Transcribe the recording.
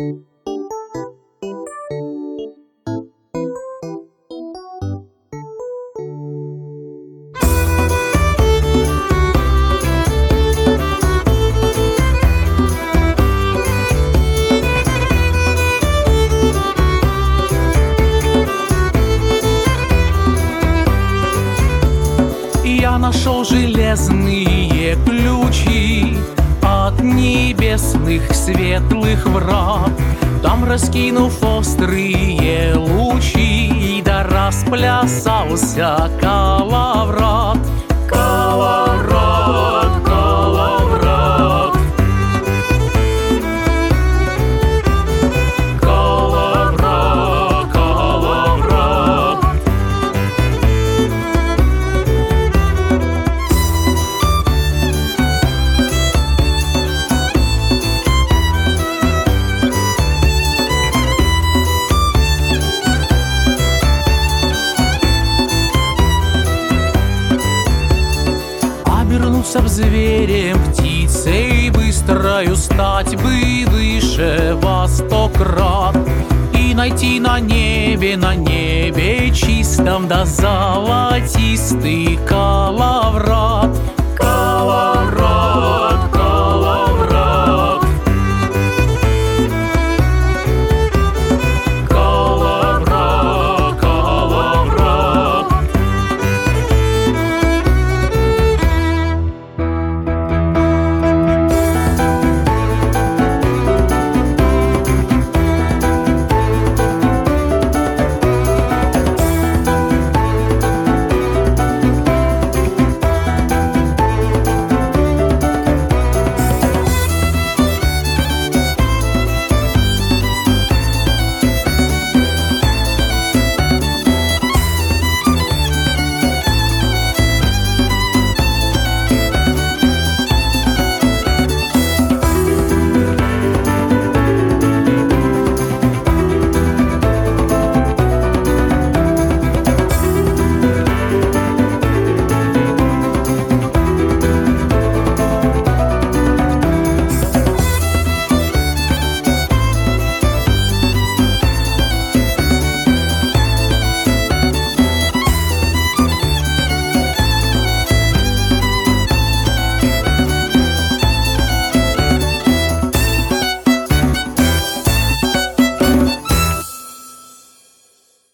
Я нашел железные ключи небесных светлых врат. Там раскинув острые лучи Да расплясался калаврат Обернуться б зверем, птицей быстрою стать бы выше вас сто крат. И найти на небе, на небе чистом да золотистый калаврат